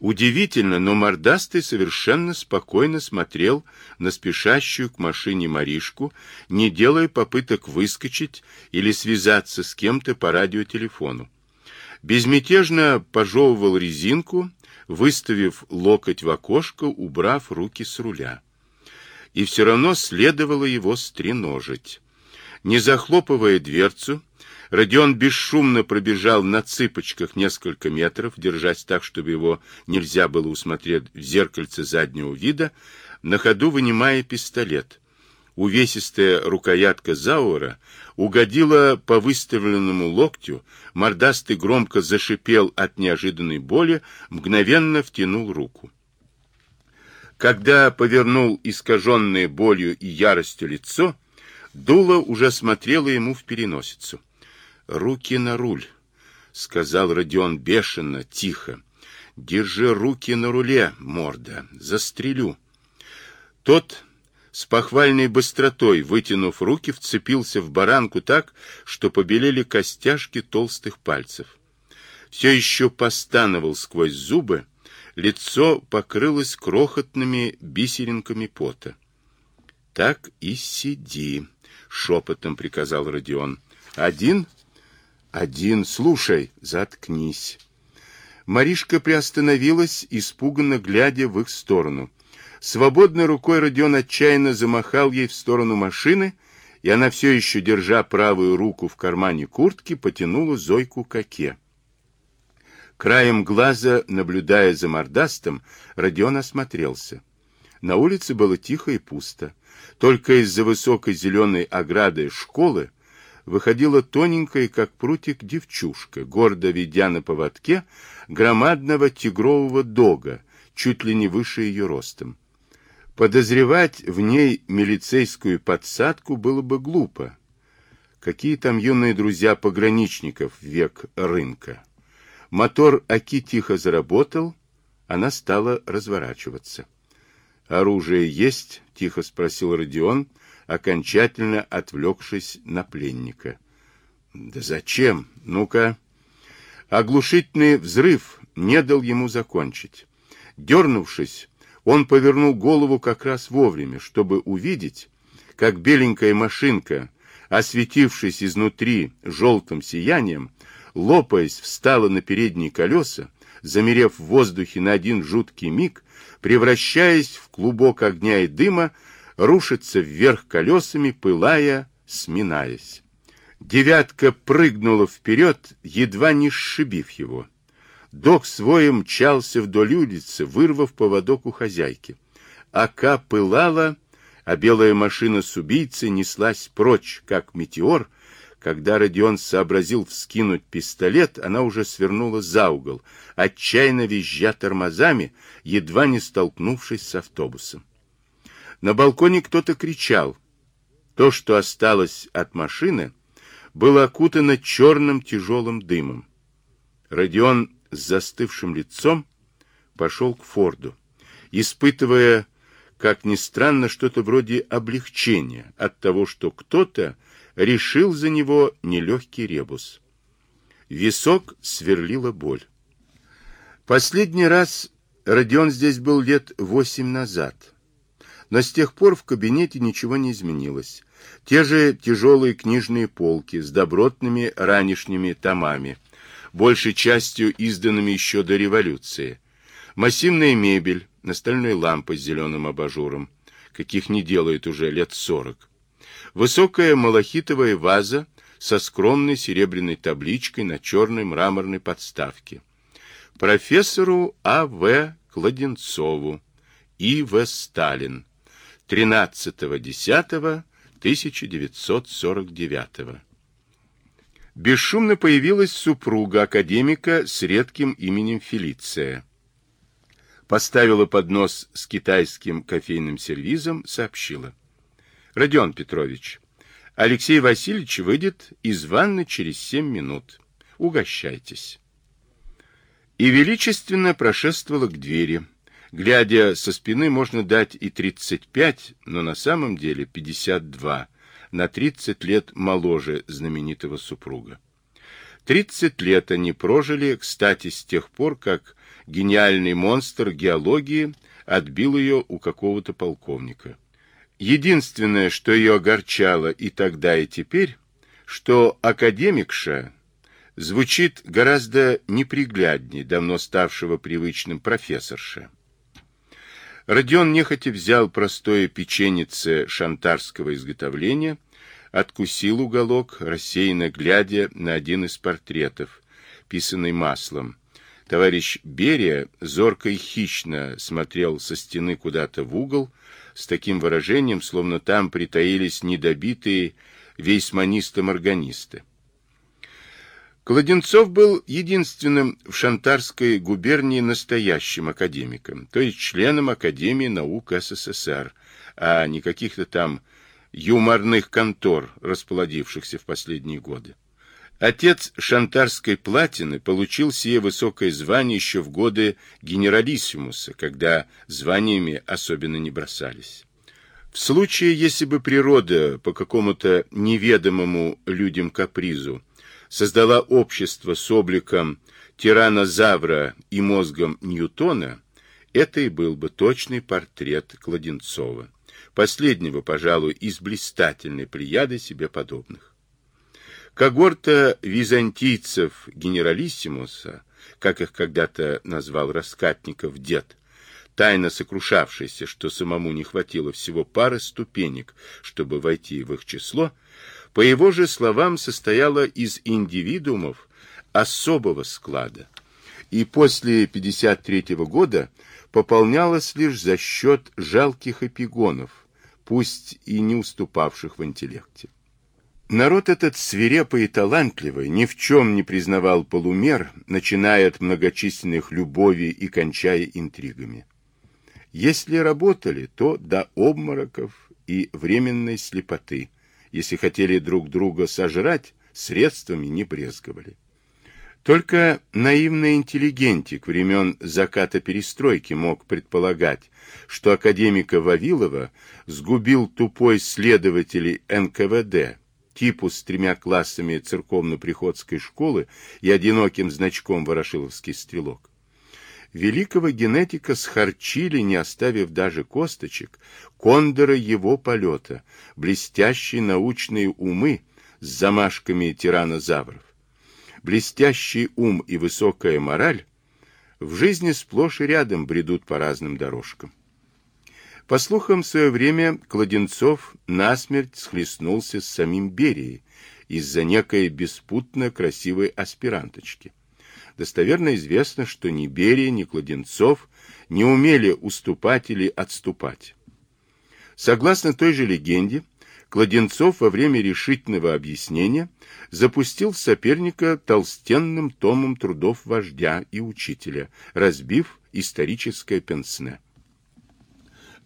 Удивительно, но мордастый совершенно спокойно смотрел на спешащую к машине Маришку, не делая попыток выскочить или связаться с кем-то по радиотелефону. Безмятежно пожевывал резинку, выставив локоть в окошко, убрав руки с руля. И все равно следовало его стреножить. Не захлопывая дверцу, Родион бесшумно пробежал на цыпочках несколько метров, держась так, чтобы его нельзя было усмотреть в зеркальце заднего вида, на ходу вынимая пистолет. Увесистая рукоятка Зауэра угодила по выставленному локтю, мордастый громко зашипел от неожиданной боли, мгновенно втянул руку. Когда повернул искаженное болью и яростью лицо, дуло уже смотрело ему в переносицу. «Руки на руль», — сказал Родион бешено, тихо. «Держи руки на руле, морда, застрелю». Тот с похвальной быстротой, вытянув руки, вцепился в баранку так, что побелели костяшки толстых пальцев. Все еще постановал сквозь зубы, лицо покрылось крохотными бисеринками пота. — Так и сиди, — шепотом приказал Родион. — Один один, слушай, заткнись. Маришка приостановилась, испуганно глядя в их сторону. Свободной рукой Родион отчаянно замахал ей в сторону машины, и она все еще, держа правую руку в кармане куртки, потянула Зойку к оке. Краем глаза, наблюдая за мордастом, Родион осмотрелся. На улице было тихо и пусто. Только из-за высокой зеленой ограды школы выходила тоненькая, как прутик, девчушка, гордо ведя на поводке громадного тигрового дога, чуть ли не выше ее ростом. Подозревать в ней милицейскую подсадку было бы глупо. Какие там юные друзья пограничников век рынка. Мотор Аки тихо заработал, она стала разворачиваться. «Оружие есть?» — тихо спросил Родион, окончательно отвлекшись на пленника. «Да зачем? Ну-ка!» Оглушительный взрыв не дал ему закончить. Дернувшись, он повернул голову как раз вовремя, чтобы увидеть, как беленькая машинка, осветившись изнутри желтым сиянием, лопаясь, встала на передние колеса, замерев в воздухе на один жуткий миг, превращаясь в клубок огня и дыма, рушится вверх колесами, пылая, сминаясь. Девятка прыгнула вперед, едва не сшибив его. Док своим мчался вдоль улицы, вырвав поводок у хозяйки. Ака пылала, а белая машина с убийцей неслась прочь, как метеор. Когда Родион сообразил вскинуть пистолет, она уже свернула за угол, отчаянно визжа тормозами, едва не столкнувшись с автобусом. На балконе кто-то кричал. То, что осталось от машины, было окутано черным тяжелым дымом. Родион с застывшим лицом пошел к Форду, испытывая, как ни странно, что-то вроде облегчения от того, что кто-то решил за него нелегкий ребус. Висок сверлила боль. Последний раз Родион здесь был лет восемь назад, но с тех пор в кабинете ничего не изменилось. Те же тяжелые книжные полки с добротными ранешними томами, большей частью изданными еще до революции. Массивная мебель, настольная лампа с зеленым абажуром, каких не делают уже лет сорок. Высокая малахитовая ваза со скромной серебряной табличкой на черной мраморной подставке. Профессору А.В. Кладенцову, И.В. Сталин, 13.10.1949. Бесшумно появилась супруга академика с редким именем Фелиция. Поставила поднос с китайским кофейным сервизом, сообщила. Родион Петрович, Алексей Васильевич выйдет из ванны через семь минут. Угощайтесь. И величественно прошествовала к двери. Глядя со спины, можно дать и 35, но на самом деле 52, на 30 лет моложе знаменитого супруга. Тридцать лет они прожили, кстати, с тех пор, как гениальный монстр геологии отбил ее у какого-то полковника. Единственное, что ее огорчало и тогда, и теперь, что академикша звучит гораздо непригляднее давно ставшего привычным профессорша. Родион нехотя взял простое печенице шантарского изготовления, откусил уголок, рассеянно глядя на один из портретов, писанный маслом. Товарищ Берия зорко и хищно смотрел со стены куда-то в угол, с таким выражением, словно там притаились недобитые вейсманисты-морганисты. Кладенцов был единственным в Шантарской губернии настоящим академиком, то есть членом Академии наук СССР, а не каких-то там юморных контор, расплодившихся в последние годы. Отец Шантарской платины получил сие высокое звание еще в годы генералиссимуса, когда званиями особенно не бросались. В случае, если бы природа по какому-то неведомому людям капризу создала общество с обликом тиранозавра и мозгом Ньютона, это и был бы точный портрет Кладенцова, последнего, пожалуй, из блистательной плеяды себе подобных. Когорта византийцев генералиссимуса, как их когда-то назвал Раскатников дед, тайно сокрушавшийся, что самому не хватило всего пары ступенек, чтобы войти в их число, по его же словам, состояла из индивидуумов особого склада, и после 53 года пополнялась лишь за счет жалких эпигонов, пусть и не уступавших в интеллекте. Народ этот свирепый и талантливый ни в чем не признавал полумер, начиная от многочисленных любовей и кончая интригами. Если работали, то до обмороков и временной слепоты – если хотели друг друга сожрать, средствами не брезговали. Только наивный интеллигентик времен заката перестройки мог предполагать, что академика Вавилова сгубил тупой следователь НКВД, типу с тремя классами церковно-приходской школы и одиноким значком «Ворошиловский стрелок». Великого генетика схарчили, не оставив даже косточек, кондора его полета, блестящие научные умы с замашками тиранозавров. Блестящий ум и высокая мораль в жизни сплошь и рядом бредут по разным дорожкам. По слухам, в свое время Кладенцов насмерть схлестнулся с самим Берией из-за некой беспутно красивой аспиранточки достоверно известно, что ни Берия, ни Кладенцов не умели уступать или отступать. Согласно той же легенде, Кладенцов во время решительного объяснения запустил соперника толстенным томом трудов вождя и учителя, разбив историческое пенсне.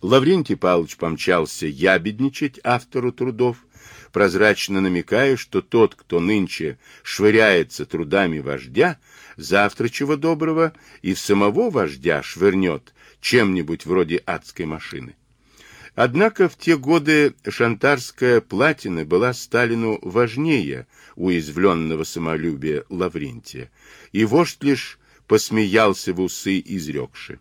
Лаврентий Павлович помчался ябедничать автору трудов, прозрачно намекая, что тот, кто нынче швыряется трудами вождя, завтра чего доброго и в самого вождя швырнет чем-нибудь вроде адской машины. Однако в те годы шантарская платина была Сталину важнее уязвленного самолюбия Лаврентия, и вождь лишь посмеялся в усы, изрекши.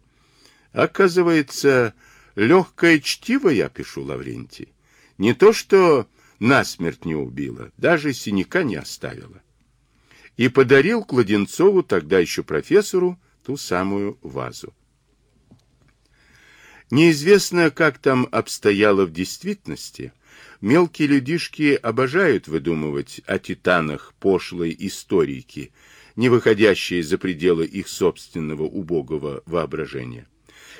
Оказывается, легкое чтиво я пишу, Лаврентий. Не то, что насмерть не убила, даже синяка не оставила и подарил Кладенцову, тогда еще профессору, ту самую вазу. Неизвестно, как там обстояло в действительности. Мелкие людишки обожают выдумывать о титанах пошлой историки, не выходящие за пределы их собственного убогого воображения.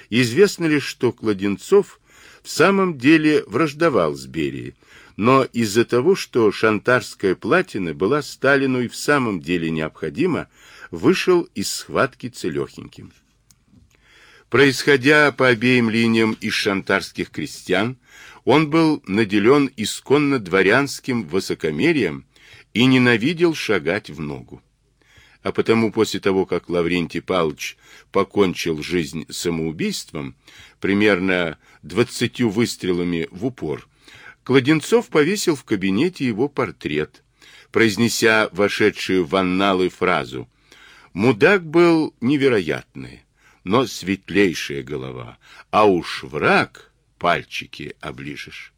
Известно лишь, что Кладенцов в самом деле враждовал с Берией, но из-за того, что шантарская платина была Сталину и в самом деле необходима, вышел из схватки целехеньким. Происходя по обеим линиям из шантарских крестьян, он был наделен исконно дворянским высокомерием и ненавидел шагать в ногу. А потому после того, как Лаврентий Павлович покончил жизнь самоубийством, примерно двадцатью выстрелами в упор, Кладенцов повесил в кабинете его портрет, произнеся вошедшую в анналы фразу «Мудак был невероятный, но светлейшая голова, а уж враг пальчики оближешь».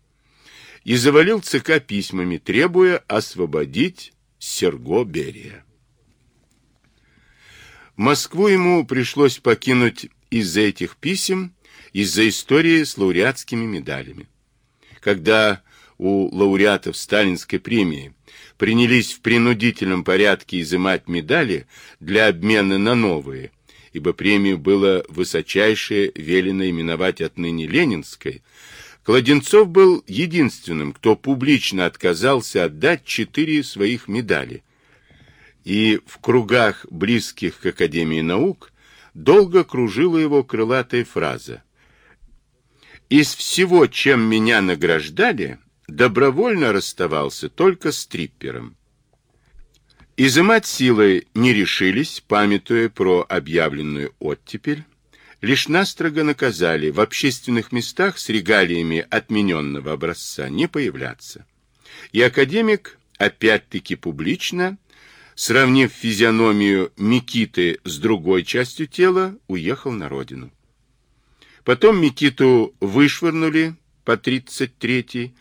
И завалил ЦК письмами, требуя освободить Серго Берия. Москву ему пришлось покинуть из-за этих писем, из-за истории с лауреатскими медалями. Когда у лауреатов Сталинской премии принялись в принудительном порядке изымать медали для обмена на новые, ибо премию было высочайшее велено именовать отныне Ленинской, Кладенцов был единственным, кто публично отказался отдать четыре своих медали. И в кругах, близких к Академии наук, долго кружила его крылатая фраза. «Из всего, чем меня награждали, добровольно расставался только с триппером». Изымать силой не решились, памятуя про объявленную оттепель. Лишь настрого наказали в общественных местах с регалиями отмененного образца не появляться. И академик, опять-таки публично, сравнив физиономию Микиты с другой частью тела, уехал на родину. Потом Микиту вышвырнули по 33-й,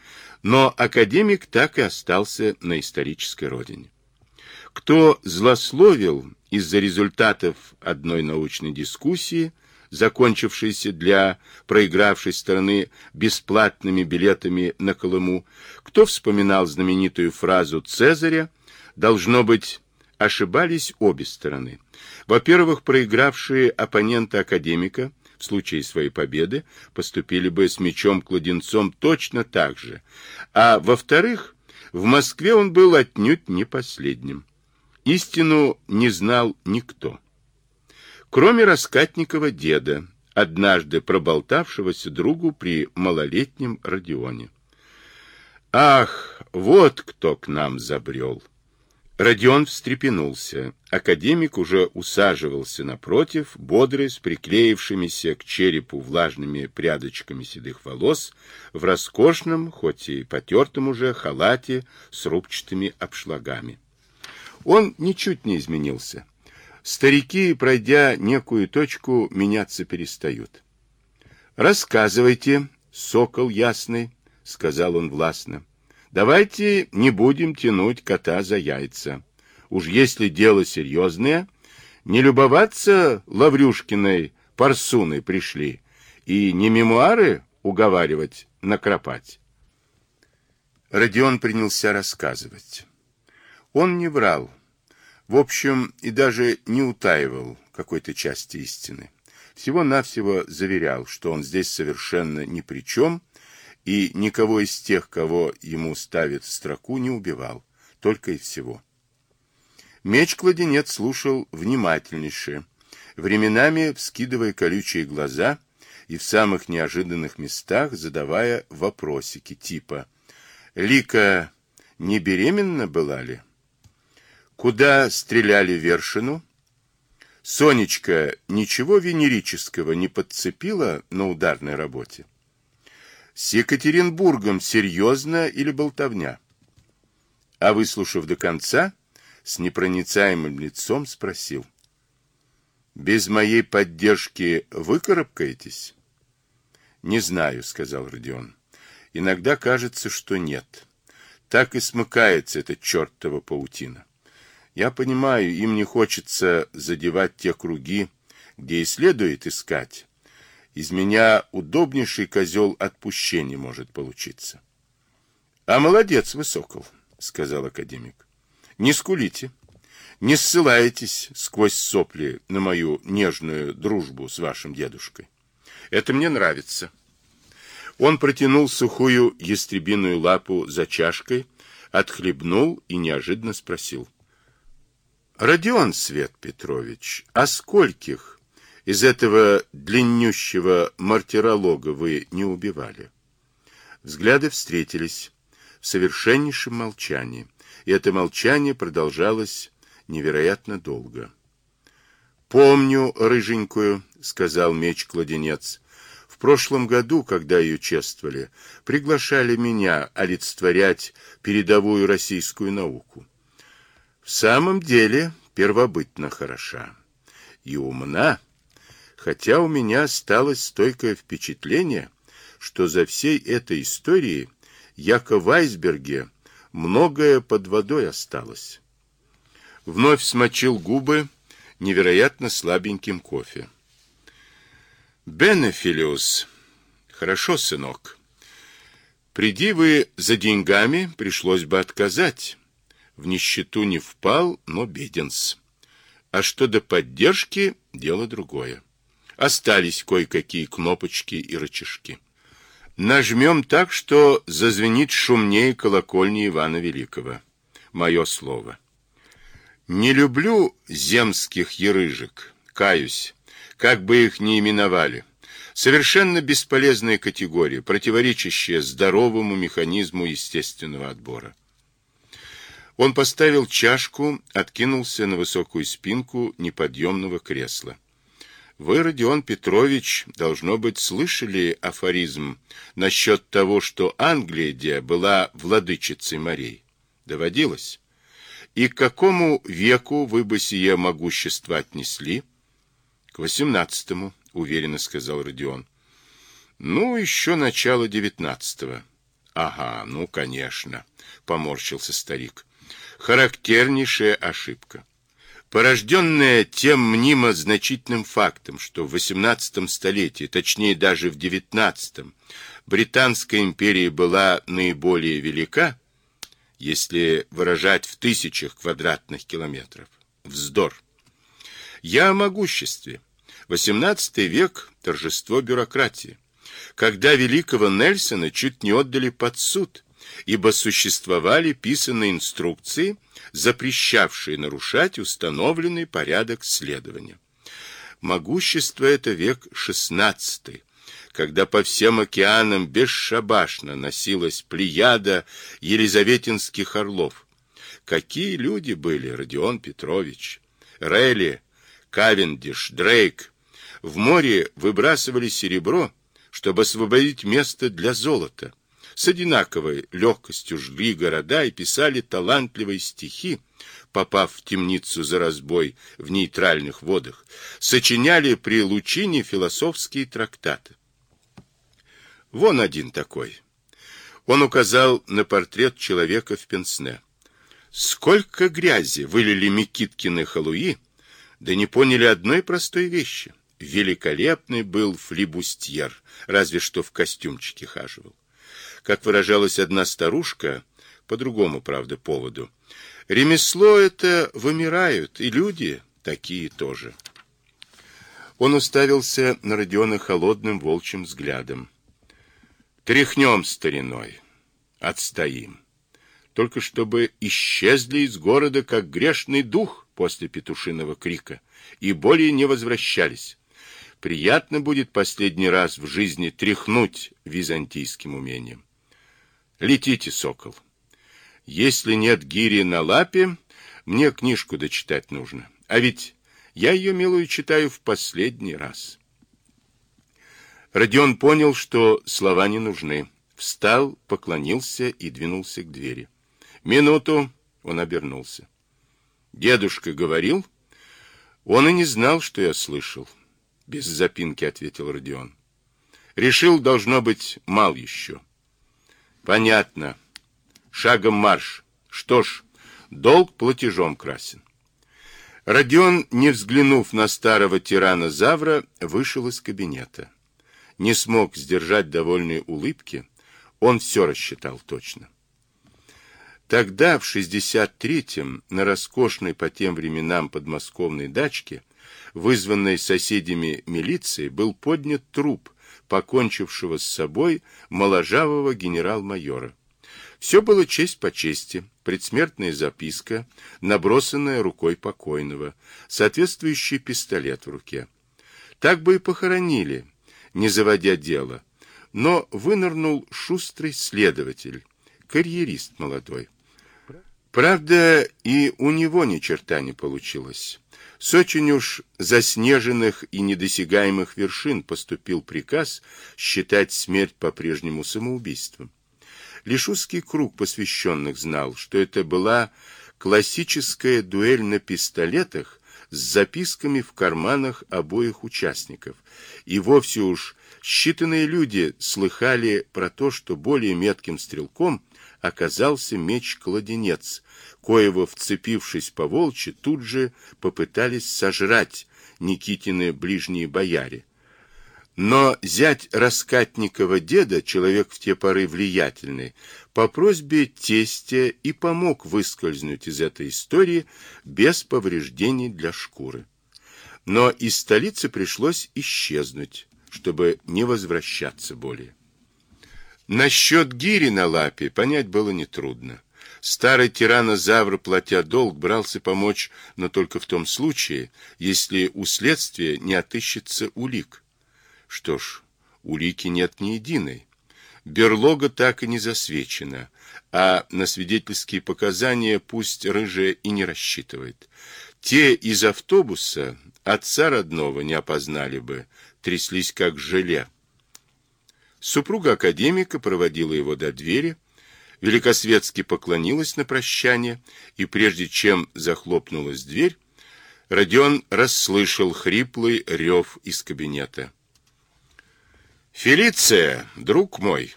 но академик так и остался на исторической родине. Кто злословил из-за результатов одной научной дискуссии, закончившейся для проигравшей стороны бесплатными билетами на Колыму, кто вспоминал знаменитую фразу Цезаря, должно быть, ошибались обе стороны. Во-первых, проигравшие оппоненты академика в случае своей победы поступили бы с мечом-кладенцом точно так же. А во-вторых, в Москве он был отнюдь не последним. Истину не знал никто. Кроме Раскатникова деда, однажды проболтавшегося другу при малолетнем Родионе. «Ах, вот кто к нам забрел!» Родион встрепенулся. Академик уже усаживался напротив, бодрый, с приклеившимися к черепу влажными прядочками седых волос, в роскошном, хоть и потертом уже, халате с рубчатыми обшлагами. Он ничуть не изменился. Старики, пройдя некую точку, меняться перестают. «Рассказывайте, сокол ясный», — сказал он властно. Давайте не будем тянуть кота за яйца. Уж если дело серьезное, не любоваться Лаврюшкиной парсуной пришли и не мемуары уговаривать накропать. Родион принялся рассказывать. Он не врал, в общем, и даже не утаивал какой-то части истины. Всего-навсего заверял, что он здесь совершенно ни при чем, и никого из тех, кого ему ставят в строку, не убивал, только и всего. Меч-кладенец слушал внимательнейше, временами вскидывая колючие глаза и в самых неожиданных местах задавая вопросики типа «Лика не беременна была ли?» «Куда стреляли Вершину?» «Сонечка ничего венерического не подцепила на ударной работе?» С Екатеринбургом серьезно или болтовня? А выслушав до конца, с непроницаемым лицом спросил. Без моей поддержки выкарабкаетесь? Не знаю, сказал Родион. Иногда кажется, что нет. Так и смыкается эта чертова паутина. Я понимаю, им не хочется задевать те круги, где и следует искать, из меня удобнейший козел отпущения может получиться. — А молодец вы, Сокол, — сказал академик. — Не скулите, не ссылаетесь сквозь сопли на мою нежную дружбу с вашим дедушкой. Это мне нравится. Он протянул сухую ястребиную лапу за чашкой, отхлебнул и неожиданно спросил. — Родион Свет Петрович, а скольких из этого длиннющего мартиролога вы не убивали. Взгляды встретились в совершеннейшем молчании, и это молчание продолжалось невероятно долго. «Помню рыженькую», — сказал меч-кладенец. «В прошлом году, когда ее чествовали, приглашали меня олицетворять передовую российскую науку. В самом деле первобытно хороша и умна, хотя у меня осталось стойкое впечатление, что за всей этой историей Яко в айсберге многое под водой осталось. Вновь смочил губы невероятно слабеньким кофе. Бенефилиус. Хорошо, сынок. Приди вы за деньгами, пришлось бы отказать. В нищету не впал, но беденс. А что до поддержки, дело другое. Остались кое-какие кнопочки и рычажки. Нажмем так, что зазвенит шумнее колокольни Ивана Великого. Мое слово. Не люблю земских ерыжек, каюсь, как бы их ни именовали. Совершенно бесполезная категория, противоречащая здоровому механизму естественного отбора. Он поставил чашку, откинулся на высокую спинку неподъемного кресла. Вы, Родион Петрович, должно быть, слышали афоризм насчет того, что Англия была владычицей морей. Доводилось? И к какому веку вы бы сие могущество отнесли? К восемнадцатому уверенно сказал Родион. Ну, еще начало девятнадцатого. Ага, ну, конечно, поморщился старик. Характернейшая ошибка. Порожденная тем мнимо значительным фактом, что в XVIII столетии, точнее даже в XIX, Британская империя была наиболее велика, если выражать в тысячах квадратных километров. Вздор. Я о могуществе. XVIII век – торжество бюрократии. Когда великого Нельсона чуть не отдали под суд, ибо существовали писанные инструкции, запрещавшие нарушать установленный порядок следования. Могущество – это век XVI, когда по всем океанам бесшабашно носилась плеяда елизаветинских орлов. Какие люди были, Родион Петрович! Релли, Кавендиш, Дрейк, в море выбрасывали серебро, чтобы освободить место для золота. С одинаковой легкостью жгли города и писали талантливые стихи, попав в темницу за разбой в нейтральных водах, сочиняли при лучине философские трактаты. Вон один такой. Он указал на портрет человека в пенсне. Сколько грязи вылили Микиткины халуи, да не поняли одной простой вещи — великолепный был флибустьер, разве что в костюмчике хаживал. Как выражалась одна старушка, по другому, правда, поводу, ремесло это вымирают, и люди такие тоже. Он уставился на Родиона холодным волчьим взглядом. Тряхнем стариной, отстоим. Только чтобы исчезли из города, как грешный дух после петушиного крика, и более не возвращались. Приятно будет последний раз в жизни тряхнуть византийским умением. Летите, сокол. Если нет гири на лапе, мне книжку дочитать нужно. А ведь я ее, милую, читаю в последний раз. Родион понял, что слова не нужны. Встал, поклонился и двинулся к двери. Минуту он обернулся. Дедушка говорил? Он и не знал, что я слышал. Без запинки ответил Родион. Решил, должно быть, мал еще. Понятно. Шагом марш. Что ж, долг платежом красен. Родион, не взглянув на старого тирана Завра, вышел из кабинета. Не смог сдержать довольной улыбки, он все рассчитал точно. Тогда, в 63-м, на роскошной по тем временам подмосковной дачке, вызванной соседями милиции, был поднят труп, покончившего с собой моложавого генерал-майора. Все было честь по чести, предсмертная записка, набросанная рукой покойного, соответствующий пистолет в руке. Так бы и похоронили, не заводя дело, но вынырнул шустрый следователь, карьерист молодой. Правда, и у него ни черта не получилось. С очень уж заснеженных и недосягаемых вершин поступил приказ считать смерть по-прежнему самоубийством. Лишь узкий круг посвященных знал, что это была классическая дуэль на пистолетах с записками в карманах обоих участников. И вовсе уж считанные люди слыхали про то, что более метким стрелком оказался меч-кладенец, коего, вцепившись по волчи, тут же попытались сожрать Никитины ближние бояре. Но зять Раскатникова деда, человек в те поры влиятельный, по просьбе тестя и помог выскользнуть из этой истории без повреждений для шкуры. Но из столицы пришлось исчезнуть, чтобы не возвращаться более. Насчет гири на лапе понять было нетрудно. Старый тиранозавр, платя долг, брался помочь, но только в том случае, если у следствия не отыщется улик. Что ж, улики нет ни единой. Берлога так и не засвечена, а на свидетельские показания пусть рыжая и не рассчитывает. Те из автобуса отца родного не опознали бы, тряслись как желе. Супруга академика проводила его до двери, великосветски поклонилась на прощание, и прежде чем захлопнулась дверь, Родион расслышал хриплый рев из кабинета. «Фелиция, друг мой,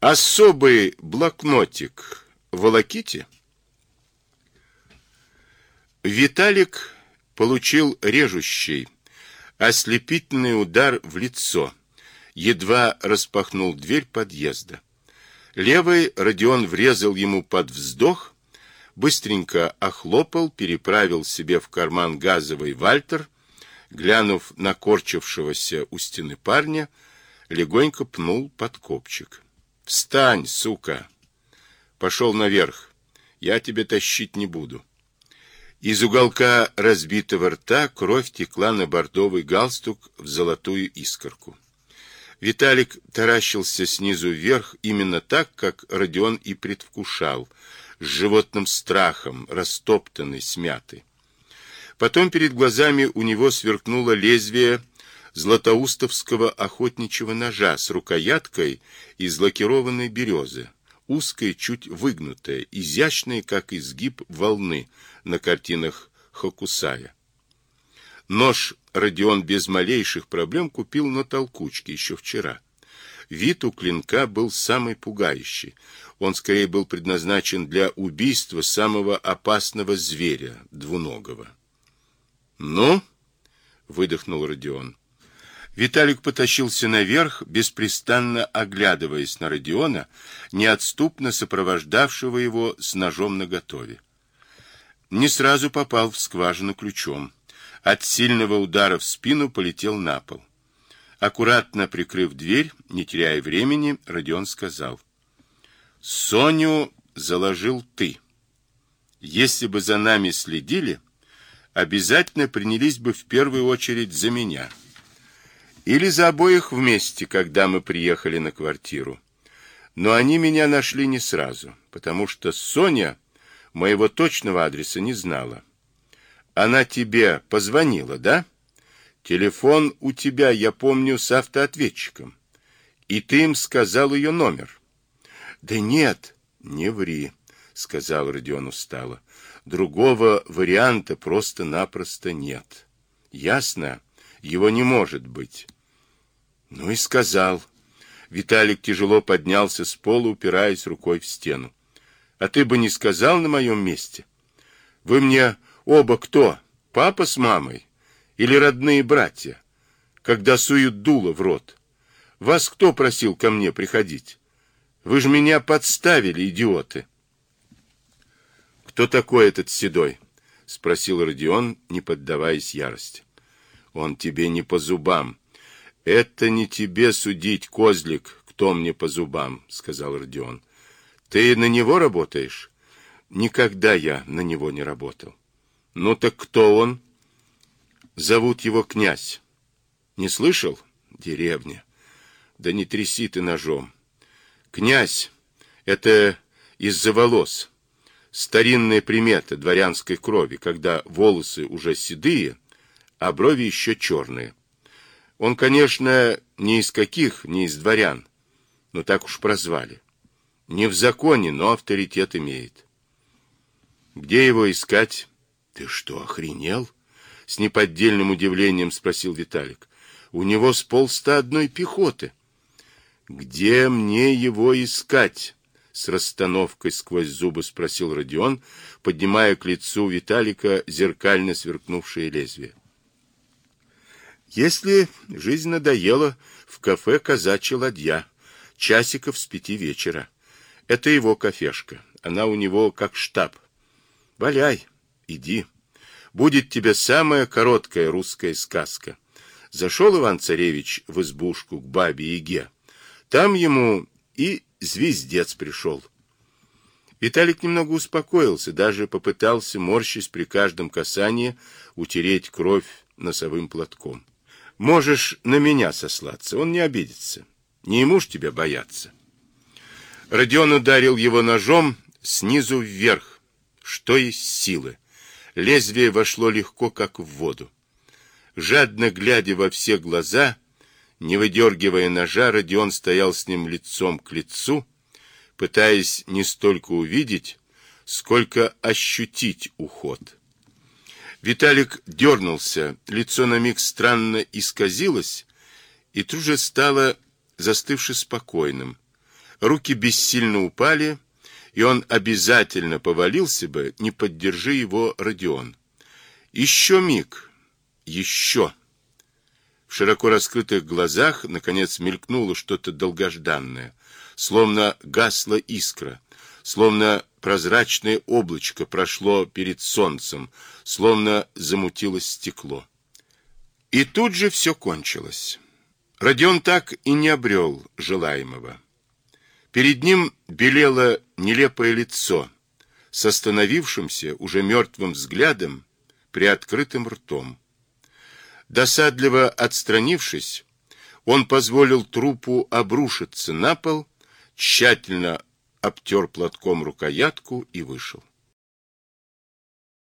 особый блокнотик волоките?» Виталик получил режущий, ослепительный удар в лицо, едва распахнул дверь подъезда. Левый Родион врезал ему под вздох, быстренько охлопал, переправил себе в карман газовый вальтер, глянув на корчившегося у стены парня, легонько пнул под копчик. «Встань, сука! Пошел наверх. Я тебя тащить не буду». Из уголка разбитого рта кровь текла на бордовый галстук в золотую искорку. Виталик таращился снизу вверх именно так, как Родион и предвкушал, с животным страхом, растоптанный, смятый. Потом перед глазами у него сверкнуло лезвие златоустовского охотничьего ножа с рукояткой из лакированной березы, узкая, чуть выгнутая, изящная, как изгиб волны на картинах Хокусая. Нож Родион без малейших проблем купил на толкучке еще вчера. Вид у клинка был самый пугающий. Он скорее был предназначен для убийства самого опасного зверя, двуногого. «Ну?» — выдохнул Родион. Виталик потащился наверх, беспрестанно оглядываясь на Родиона, неотступно сопровождавшего его с ножом наготове. Не сразу попал в скважину ключом. От сильного удара в спину полетел на пол. Аккуратно прикрыв дверь, не теряя времени, Родион сказал. «Соню заложил ты. Если бы за нами следили, обязательно принялись бы в первую очередь за меня». Или за обоих вместе, когда мы приехали на квартиру. Но они меня нашли не сразу, потому что Соня моего точного адреса не знала. Она тебе позвонила, да? Телефон у тебя, я помню, с автоответчиком. И ты им сказал ее номер. Да нет, не ври, сказал Родион устало. Другого варианта просто-напросто нет. Ясно? Его не может быть. Ну и сказал. Виталик тяжело поднялся с пола, упираясь рукой в стену. А ты бы не сказал на моем месте? Вы мне оба кто? Папа с мамой? Или родные братья? Когда суют дуло в рот. Вас кто просил ко мне приходить? Вы же меня подставили, идиоты. Кто такой этот седой? Спросил Родион, не поддаваясь ярости. Он тебе не по зубам. Это не тебе судить, козлик, кто мне по зубам, сказал Родион. Ты на него работаешь? Никогда я на него не работал. Ну так кто он? Зовут его князь. Не слышал? Деревня. Да не тряси ты ножом. Князь — это из-за волос. Старинная примета дворянской крови, когда волосы уже седые, а брови еще черные. Он, конечно, не из каких, не из дворян, но так уж прозвали. Не в законе, но авторитет имеет. Где его искать? Ты что, охренел? С неподдельным удивлением спросил Виталик. У него с полста одной пехоты. Где мне его искать? С расстановкой сквозь зубы спросил Родион, поднимая к лицу Виталика зеркально сверкнувшее лезвие. Если жизнь надоела, в кафе «Казачья ладья», часиков с пяти вечера. Это его кафешка, она у него как штаб. Валяй, иди. Будет тебе самая короткая русская сказка. Зашел Иван-царевич в избушку к бабе Еге. Там ему и звездец пришел. Виталик немного успокоился, даже попытался, морщись при каждом касании, утереть кровь носовым платком. Можешь на меня сослаться, он не обидится. Не ему ж тебя бояться. Родион ударил его ножом снизу вверх, что есть силы. Лезвие вошло легко, как в воду. Жадно глядя во все глаза, не выдергивая ножа, Родион стоял с ним лицом к лицу, пытаясь не столько увидеть, сколько ощутить уход. Виталик дернулся, лицо на миг странно исказилось, и тут же стало застывши спокойным. Руки бессильно упали, и он обязательно повалился бы, не поддержи его Родион. Еще миг, еще. В широко раскрытых глазах, наконец, мелькнуло что-то долгожданное, словно гасла искра, словно прозрачное облачко прошло перед солнцем, словно замутилось стекло. И тут же все кончилось. Родион так и не обрел желаемого. Перед ним белело нелепое лицо с остановившимся, уже мертвым взглядом, приоткрытым ртом. Досадливо отстранившись, он позволил трупу обрушиться на пол, тщательно обтер платком рукоятку и вышел.